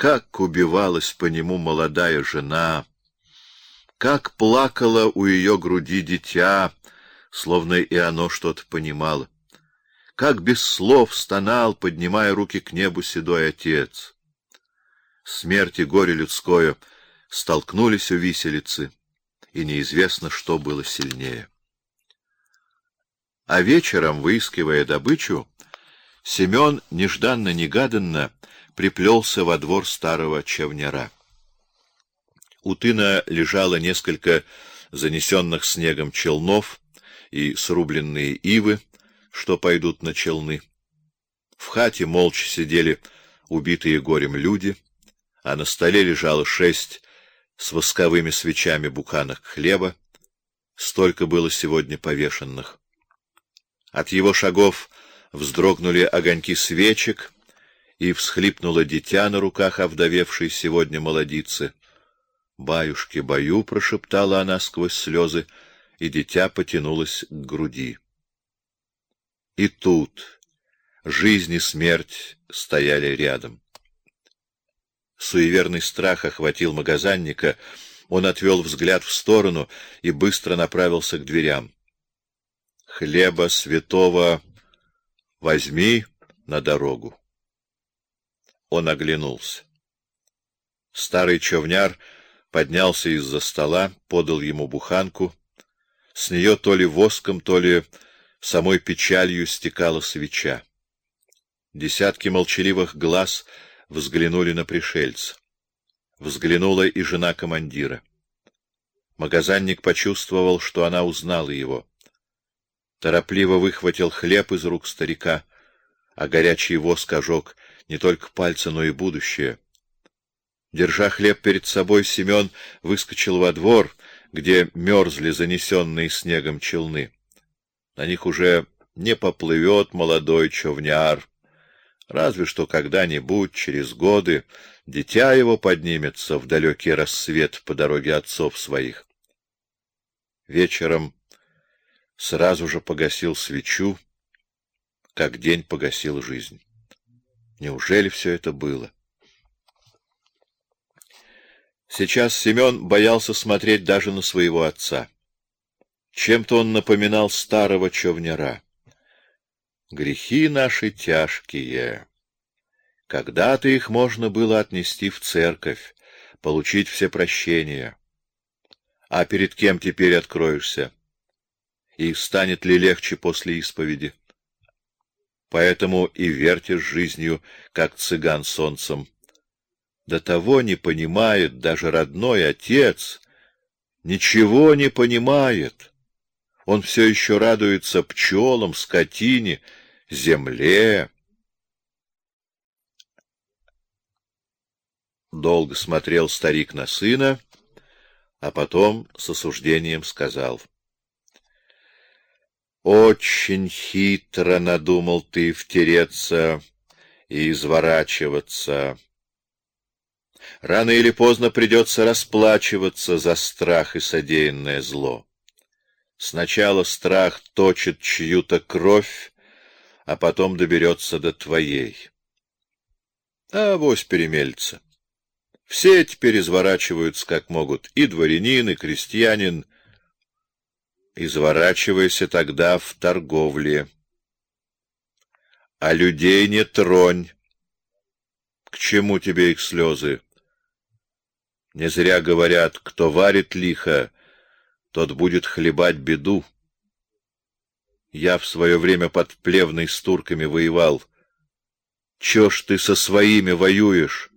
как убивалась по нему молодая жена, как плакала у ее груди дитя, словно и оно что-то понимало, как без слов стонал, поднимая руки к небу седой отец. Смерть и горе людское столкнулись у виселицы, и неизвестно, что было сильнее. А вечером, выискивая добычу, Семен нежданно-негаданно приплелся во двор старого чавняра. У лежало несколько занесенных снегом челнов и срубленные ивы, что пойдут на челны. В хате молча сидели убитые горем люди, а на столе лежало шесть с восковыми свечами буханок хлеба. Столько было сегодня повешенных. От его шагов вздрогнули огоньки свечек, и всхлипнуло дитя на руках овдовевшей сегодня молодицы. «Баюшки, бою!» — прошептала она сквозь слезы, и дитя потянулось к груди. И тут жизнь и смерть стояли рядом. Суеверный страх охватил магазинника, он отвел взгляд в сторону и быстро направился к дверям. «Хлеба святого возьми на дорогу». Он оглянулся. Старый човняр поднялся из-за стола, подал ему буханку. С нее то ли воском, то ли самой печалью стекала свеча. Десятки молчаливых глаз взглянули на пришельца. Взглянула и жена командира. Магазинник почувствовал, что она узнала его. Торопливо выхватил хлеб из рук старика, а горячий воск ожег не только пальцы, но и будущее. Держа хлеб перед собой, Семен выскочил во двор, где мерзли занесенные снегом челны. На них уже не поплывет молодой човняр. Разве что когда-нибудь, через годы, дитя его поднимется в далекий рассвет по дороге отцов своих. Вечером сразу же погасил свечу, как день погасил жизнь. Неужели все это было? Сейчас Семен боялся смотреть даже на своего отца. Чем-то он напоминал старого човняра. Грехи наши тяжкие. Когда-то их можно было отнести в церковь, получить все прощения. А перед кем теперь откроешься? И станет ли легче после исповеди? поэтому и вертишь жизнью, как цыган солнцем. До того не понимает даже родной отец, ничего не понимает. Он все еще радуется пчелам, скотине, земле. Долго смотрел старик на сына, а потом с осуждением сказал — очень хитро надумал ты втереться и изворачиваться. Рано или поздно придется расплачиваться за страх и содеянное зло. Сначала страх точит чью-то кровь, а потом доберется до твоей. А вось перемельца. Все теперь изворачиваются как могут, и дворянин, и крестьянин, изворачивайся тогда в торговле. А людей не тронь. К чему тебе их слезы? Не зря говорят, кто варит лихо, тот будет хлебать беду. Я в свое время под Плевной с турками воевал. Чё ж ты со своими воюешь?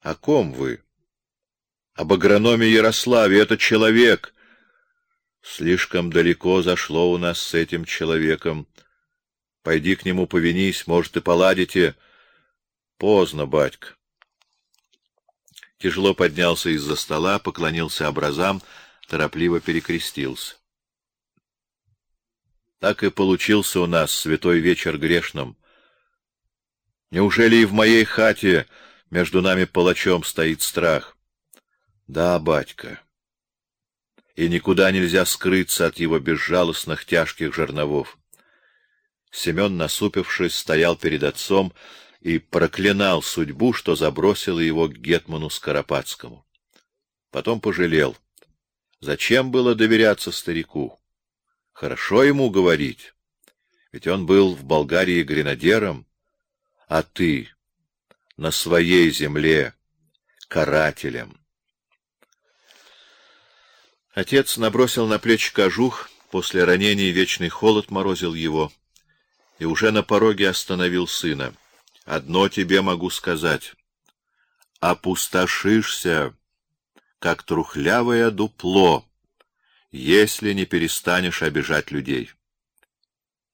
О ком вы? Об агрономе Ярославе. Это человек — Слишком далеко зашло у нас с этим человеком. Пойди к нему повинись, может, и поладите. Поздно, батька. Тяжело поднялся из-за стола, поклонился образам, торопливо перекрестился. Так и получился у нас святой вечер грешным. Неужели и в моей хате между нами палачом стоит страх? Да, батька и никуда нельзя скрыться от его безжалостных тяжких жерновов. Семен, насупившись, стоял перед отцом и проклинал судьбу, что забросила его к гетману Скоропадскому. Потом пожалел. Зачем было доверяться старику? Хорошо ему говорить, ведь он был в Болгарии гренадером, а ты на своей земле карателем. Отец набросил на плечи кожух, после ранения вечный холод морозил его, и уже на пороге остановил сына. Одно тебе могу сказать: опустошишься, как трухлявое дупло, если не перестанешь обижать людей.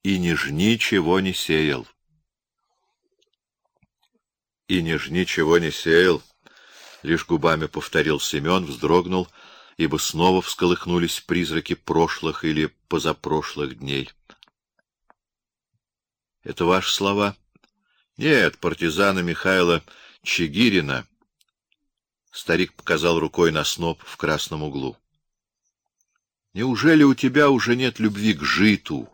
И не жни, чего не сеял. И не жни, чего не сеял, лишь губами повторил Семен, вздрогнул ибо снова всколыхнулись призраки прошлых или позапрошлых дней. Это ваши слова? Нет, партизана Михаила Чигирина. Старик показал рукой на сноп в красном углу. Неужели у тебя уже нет любви к житу,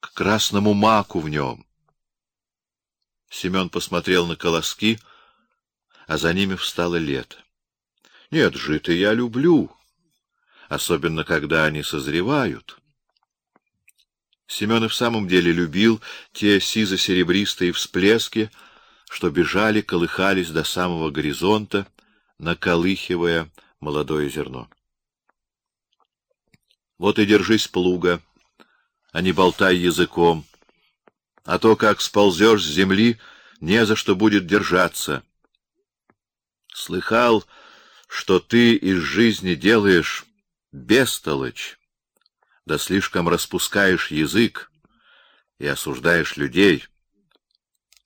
к красному маку в нем? Семен посмотрел на колоски, а за ними встало лето. Нет, жито я люблю, особенно когда они созревают. Семен и в самом деле любил те сизо-серебристые всплески, что бежали, колыхались до самого горизонта, наколыхивая молодое зерно. Вот и держись плуга, а не болтай языком, а то как сползешь с земли, не за что будет держаться. Слыхал, что ты из жизни делаешь бестолочь, да слишком распускаешь язык и осуждаешь людей.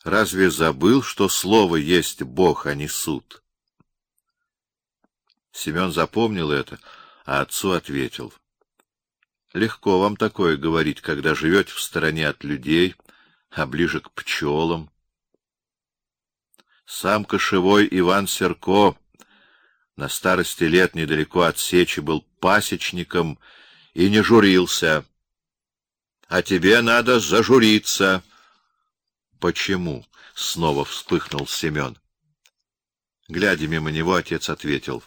Разве забыл, что слово есть Бог, а не суд? Семен запомнил это, а отцу ответил: Легко вам такое говорить, когда живете в стороне от людей, а ближе к пчелам. Сам кошевой Иван Серко на старости лет недалеко от сечи был пасечником и не журился. А тебе надо зажуриться. Почему? снова вспыхнул Семен. Глядя мимо него, отец ответил: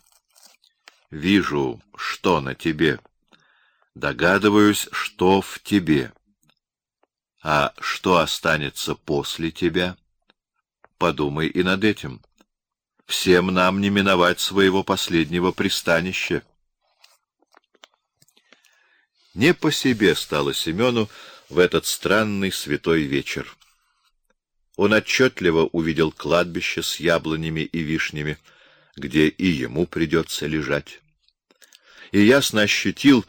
Вижу, что на тебе. Догадываюсь, что в тебе. А что останется после тебя? Подумай и над этим всем нам не миновать своего последнего пристанища. Не по себе стало Семену в этот странный святой вечер. Он отчетливо увидел кладбище с яблонями и вишнями, где и ему придется лежать. И ясно ощутил,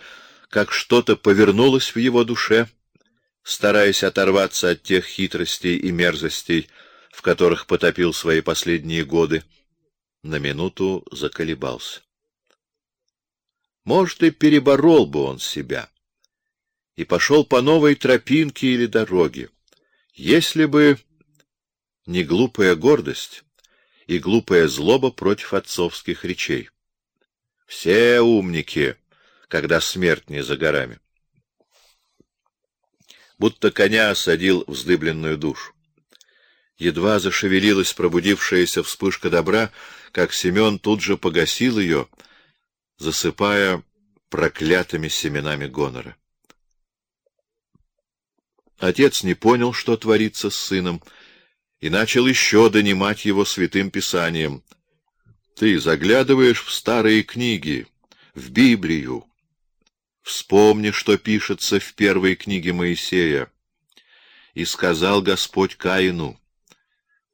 как что-то повернулось в его душе, стараясь оторваться от тех хитростей и мерзостей, в которых потопил свои последние годы на минуту заколебался. Может, и переборол бы он себя и пошел по новой тропинке или дороге, если бы не глупая гордость и глупая злоба против отцовских речей. Все умники, когда смерть не за горами. Будто коня осадил вздыбленную душу. Едва зашевелилась пробудившаяся вспышка добра, как Семен тут же погасил ее, засыпая проклятыми семенами гонора. Отец не понял, что творится с сыном, и начал еще донимать его святым писанием. Ты заглядываешь в старые книги, в Библию. Вспомни, что пишется в первой книге Моисея. И сказал Господь Каину: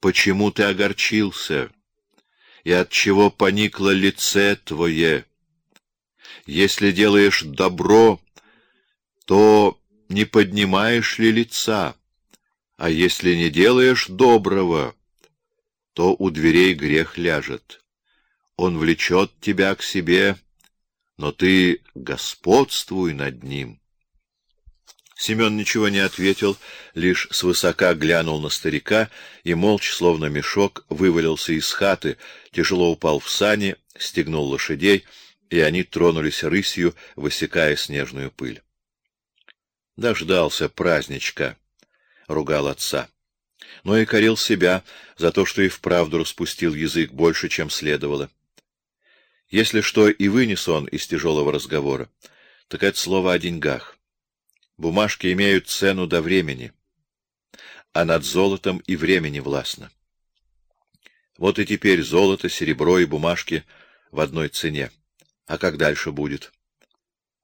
почему ты огорчился и от чего поникло лице твое? Если делаешь добро, то не поднимаешь ли лица? А если не делаешь доброго, то у дверей грех ляжет. Он влечет тебя к себе, но ты господствуй над ним. Семен ничего не ответил, лишь свысока глянул на старика и молча, словно мешок, вывалился из хаты, тяжело упал в сани, стегнул лошадей, и они тронулись рысью, высекая снежную пыль. Дождался праздничка, ругал отца. но и корил себя за то, что и вправду распустил язык больше, чем следовало. Если что и вынес он из тяжелого разговора, так это слово о деньгах. Бумажки имеют цену до времени, а над золотом и времени властно. Вот и теперь золото, серебро и бумажки в одной цене. А как дальше будет?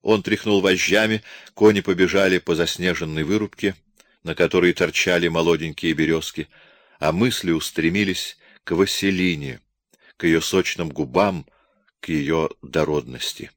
Он тряхнул вожжами, кони побежали по заснеженной вырубке, на которой торчали молоденькие березки, а мысли устремились к Василине, к ее сочным губам, к ее дородности.